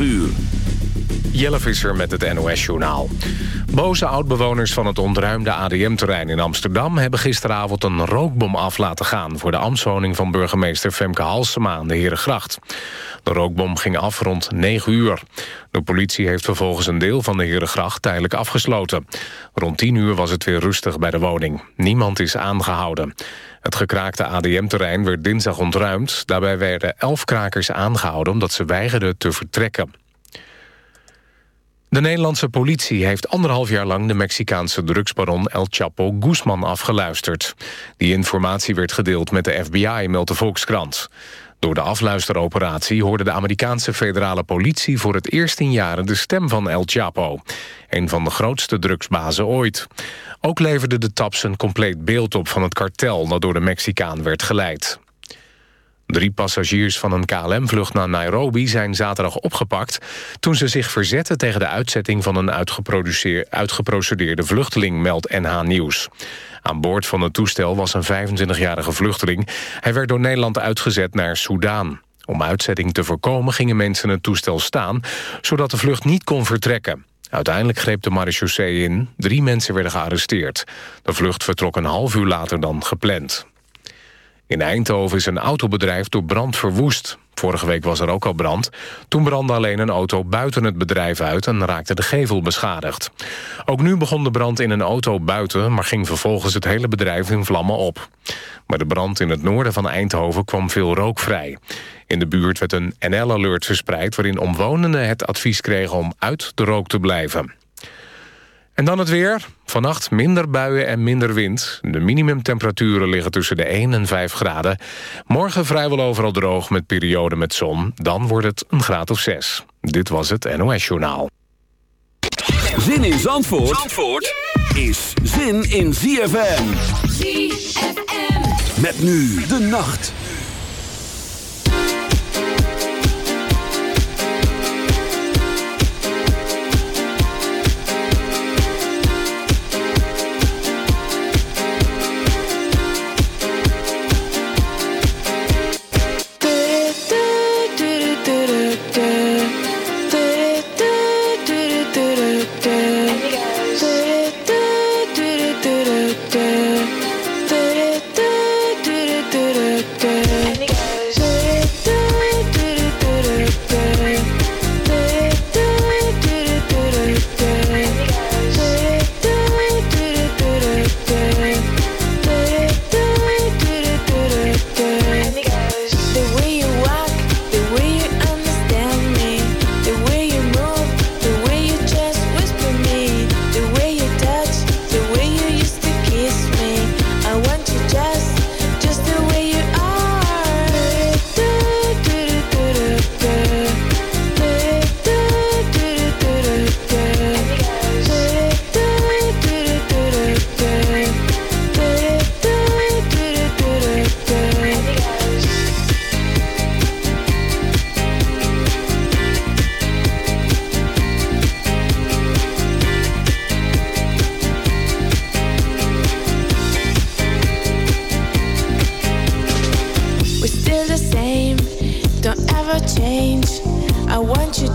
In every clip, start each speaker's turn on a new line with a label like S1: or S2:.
S1: uur.
S2: Jelle Visser met het NOS-journaal. Boze oudbewoners van het ontruimde ADM-terrein in Amsterdam... hebben gisteravond een rookbom af laten gaan... voor de ambtswoning van burgemeester Femke Halsema aan de Herengracht. De rookbom ging af rond 9 uur. De politie heeft vervolgens een deel van de Herengracht tijdelijk afgesloten. Rond 10 uur was het weer rustig bij de woning. Niemand is aangehouden. Het gekraakte ADM-terrein werd dinsdag ontruimd. Daarbij werden elf krakers aangehouden omdat ze weigerden te vertrekken. De Nederlandse politie heeft anderhalf jaar lang... de Mexicaanse drugsbaron El Chapo Guzman afgeluisterd. Die informatie werd gedeeld met de FBI, meldt de Volkskrant. Door de afluisteroperatie hoorde de Amerikaanse federale politie... voor het eerst in jaren de stem van El Chapo. Een van de grootste drugsbazen ooit. Ook leverde de taps een compleet beeld op van het kartel... dat door de Mexicaan werd geleid. Drie passagiers van een KLM-vlucht naar Nairobi zijn zaterdag opgepakt... toen ze zich verzetten tegen de uitzetting van een uitgeprocedeerde vluchteling, meldt NH Nieuws. Aan boord van het toestel was een 25-jarige vluchteling. Hij werd door Nederland uitgezet naar Soudaan. Om uitzetting te voorkomen gingen mensen het toestel staan... zodat de vlucht niet kon vertrekken. Uiteindelijk greep de marechaussee in. Drie mensen werden gearresteerd. De vlucht vertrok een half uur later dan gepland. In Eindhoven is een autobedrijf door brand verwoest. Vorige week was er ook al brand. Toen brandde alleen een auto buiten het bedrijf uit... en raakte de gevel beschadigd. Ook nu begon de brand in een auto buiten... maar ging vervolgens het hele bedrijf in vlammen op. Maar de brand in het noorden van Eindhoven kwam veel rook vrij. In de buurt werd een NL-alert verspreid... waarin omwonenden het advies kregen om uit de rook te blijven. En dan het weer. Vannacht minder buien en minder wind. De minimumtemperaturen liggen tussen de 1 en 5 graden. Morgen vrijwel overal droog met perioden met zon. Dan wordt het een graad of 6. Dit was het NOS Journaal.
S1: Zin in Zandvoort, Zandvoort is zin in ZFM.
S3: ZFM.
S1: Met nu de nacht.
S4: Don't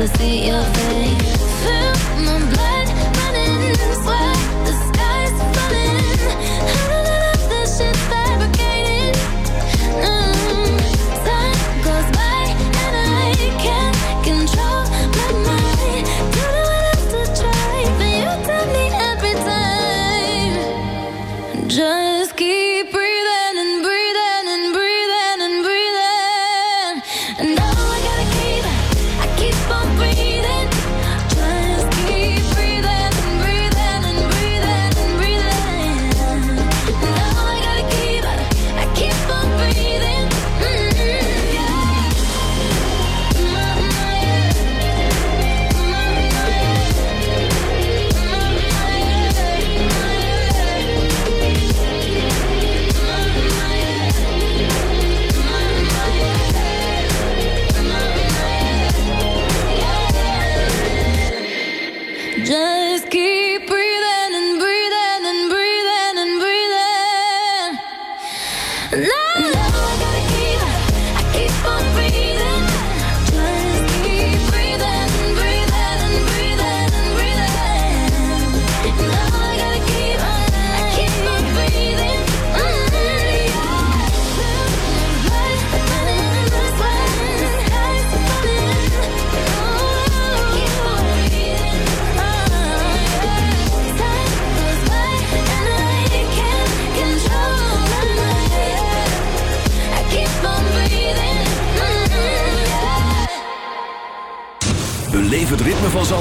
S5: to
S6: see your face.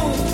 S7: Oh.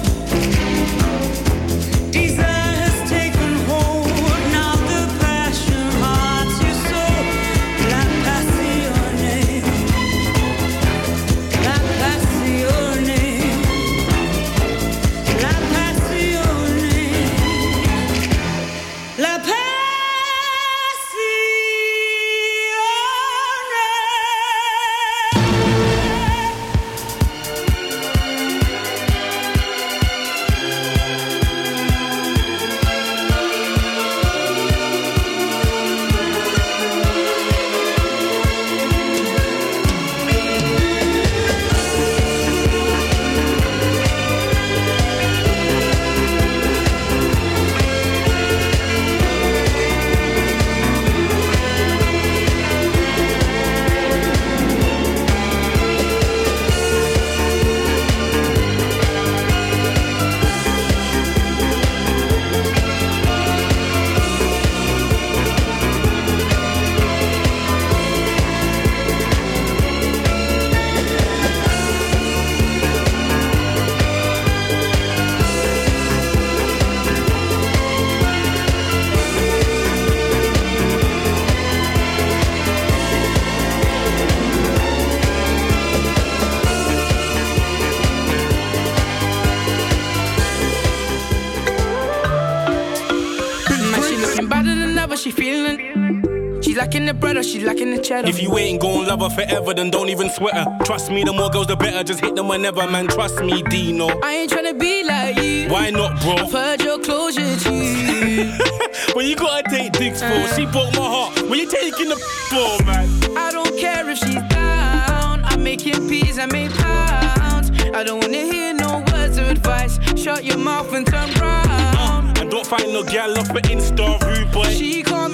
S7: The bread or she lacking the cheddar.
S8: If you ain't gon' love her forever, then don't even sweat her. Trust me, the more girls, the better. Just hit them whenever, man. Trust me, Deno.
S7: I ain't tryna be like you.
S8: Why not, bro?
S7: I've heard your closure, G.
S8: When you gotta take dicks for, uh. she broke my heart. When you taking the for, man?
S7: I don't care if she's down. I'm making peas, I make pounds. I don't wanna hear no words of advice. Shut your mouth and turn round.
S8: Uh, and don't find no gal off an Insta rude boy.
S7: She can't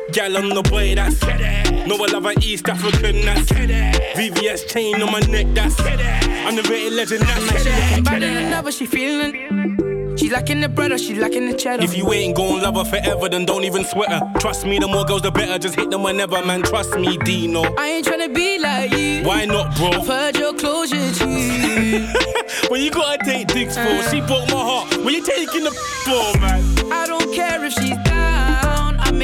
S8: gal on the boy, that's No, I love an East African, that's VVS chain on my neck, that's Underrated legend,
S7: Man, she looking
S8: that's
S7: better than ever, she feeling. She lacking the bread or she lacking the cheddar.
S8: If you ain't gon' love her forever, then don't even sweat her. Trust me, the more girls, the better. Just hit them whenever, man. Trust me, Deno.
S7: I ain't tryna be like you.
S8: Why not, bro?
S7: I've heard your closure, G.
S8: when you gotta take dicks for, she broke my heart. When you taking the for, man?
S7: I don't care if she's. I'm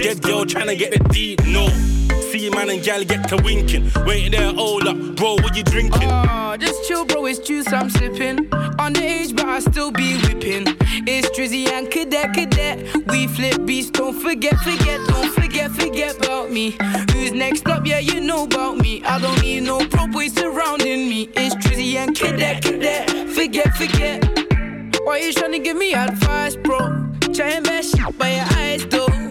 S8: Dead girl tryna get the deep, no. See man and gal get to winking. Wait there, hold up, bro, what you drinking?
S7: Oh, just chill, bro. It's juice I'm sipping. Underage, but I still be whipping. It's Drizzy and Cadet, Cadet. We flip beats, don't forget, forget, don't forget, forget about me. Who's next up? Yeah, you know about me. I don't need no pro surrounding me. It's Drizzy and Cadet, Cadet. Forget, forget. Why you tryna give me advice, bro? Try and best shit by your eyes, though.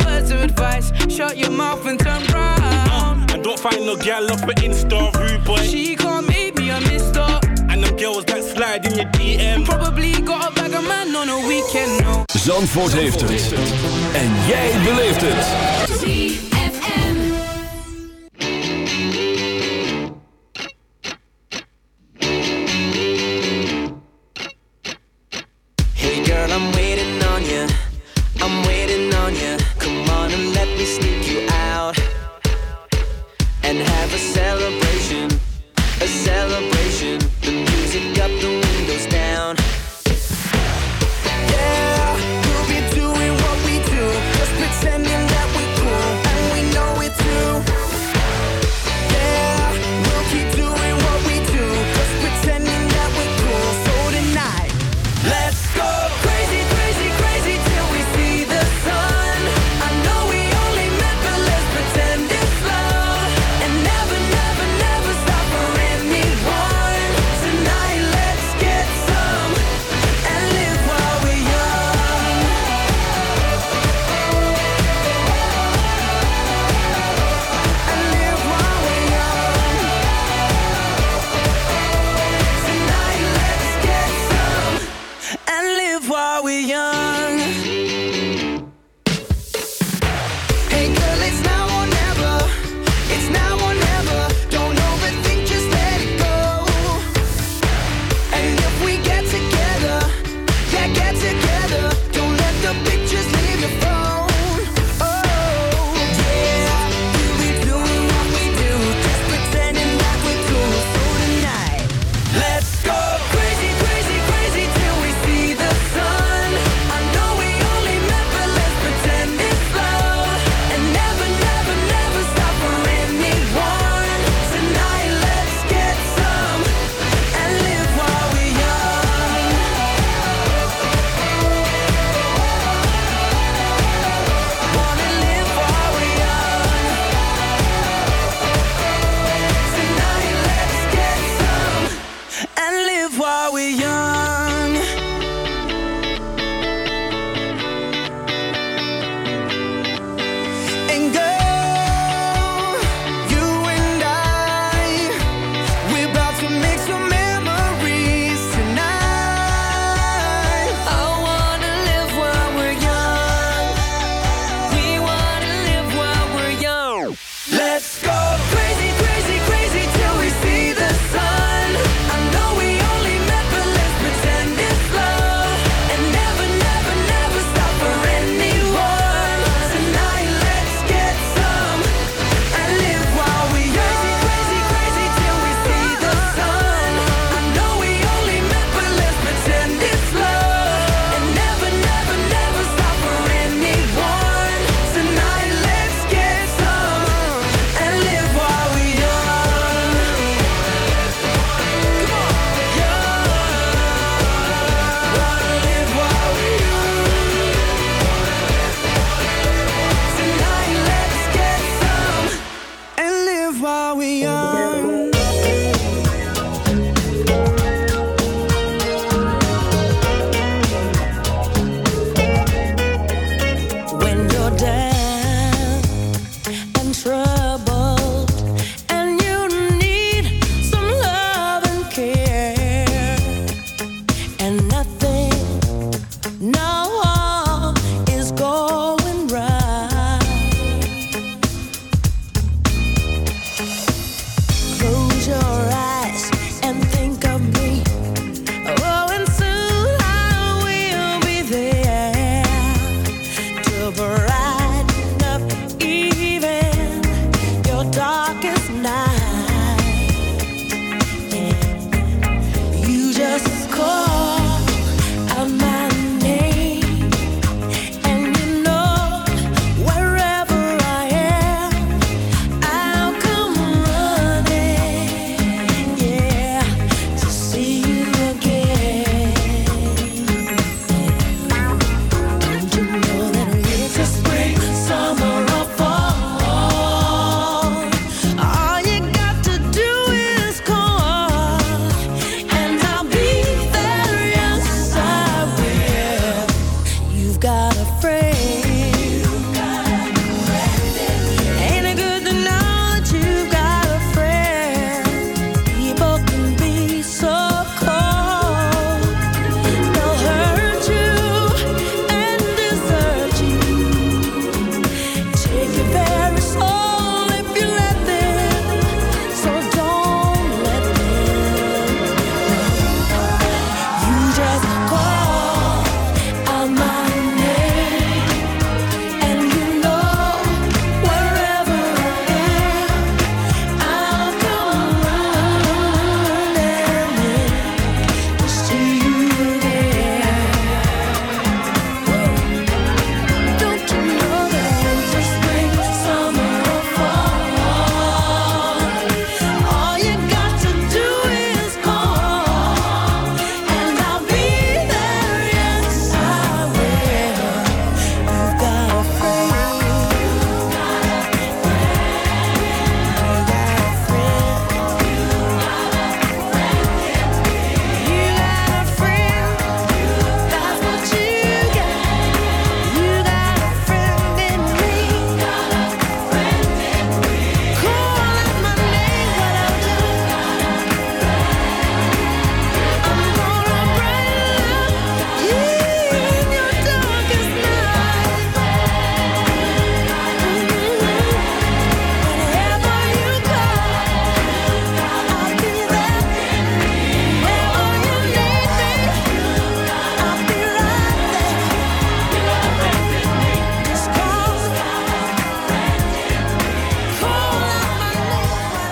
S7: advice. Shut your mouth and turn round.
S8: And don't find no gal off an Insta rude boy.
S7: She can't make me a mister.
S8: And them girls that slide in your DM.
S7: Probably got a bag of man on a weekend, no.
S9: Zandvoort heeft het. En jij beleeft het.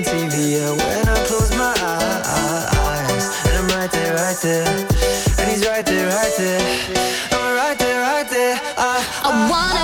S4: on TV. Yeah, when I
S6: close my eyes, and I'm right there, right there, and he's right there, right there. I'm right there, right there. I,
S10: I, I wanna.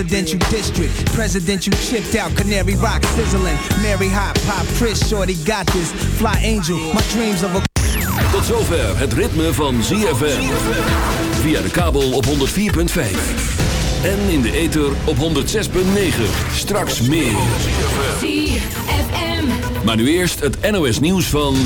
S9: presidential district. Presidential you chipped out, Canary Rock sizzling. Mary Hop, Pop, Chris, Shorty got this. Fly Angel, my dreams of a...
S3: Tot zover het ritme van ZFM. Via de kabel op 104.5. En in de ether op 106.9. Straks meer. Maar nu eerst het NOS nieuws van...